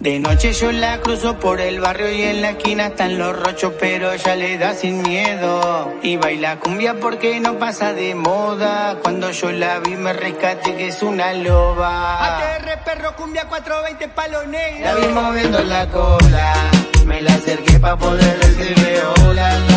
De noche yo la cruzo por el barrio y en la esquina están los rochos, pero ella le da sin miedo. Y baila cumbia porque no pasa de moda. Cuando yo la vi me rescate que es una loba. ATR perro cumbia 420 palo negro. La vi moviendo la cola, me la acerqué pa' poder decirle hola.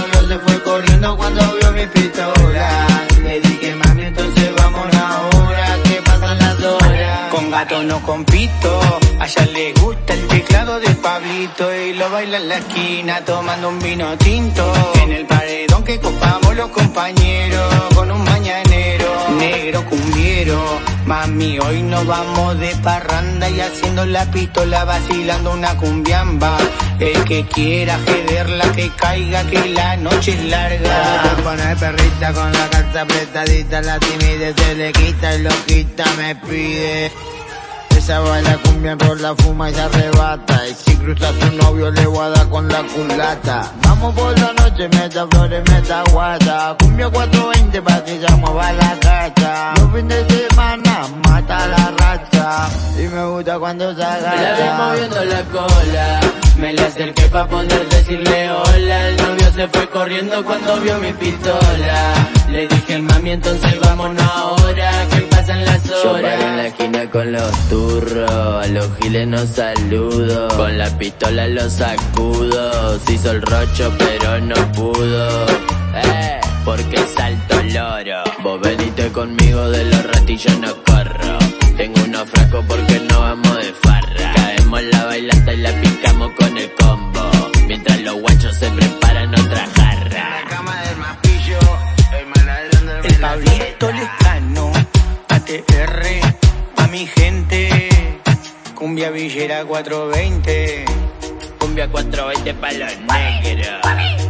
Gato no compito, a ella le gusta el teclado de Pablito y lo baila en la esquina tomando un vino tinto. En el paredón que copamos los compañeros con un mañanero negro cumbiero. Mami, hoy nos vamos de parranda y haciendo la pistola vacilando una cumbiamba. El que quiera jederla que caiga que la noche es larga. Te pone perrita con la carta apretadita, la timidez se le quita y loquita me pide. Esa baila cumbia la fuma y se arrebata. Y si cruza a su novio le voy a dar con la culata. Vamos por la noche, meta flores, meta guata. Cumbia 420 pa' que ya mueva la cacha. Los fines de semana mata la racha. Y me gusta cuando se Me la vi agacha. moviendo la cola, me la acerqué pa' poder decirle hola. El novio se fue corriendo cuando vio mi pistola. Le dije mami entonces vámonos ahora, que pasan las Yo paro en la horas. esquina con los turros, a los giles no saludo, con la pistola los sacudo, se hizo el rocho pero no pudo, eh, porque salto loro, vos venite conmigo de los ratillos no corro, tengo unos frascos porque no vamos de farra, caemos la bailanta y la picamos con el combo, mientras los guachos se preparan otra jarra. cama del mapillo, el maladrón de El Pablito Lescano, ATR, cumbia villera 420. Cumbia 420 pa' los negros.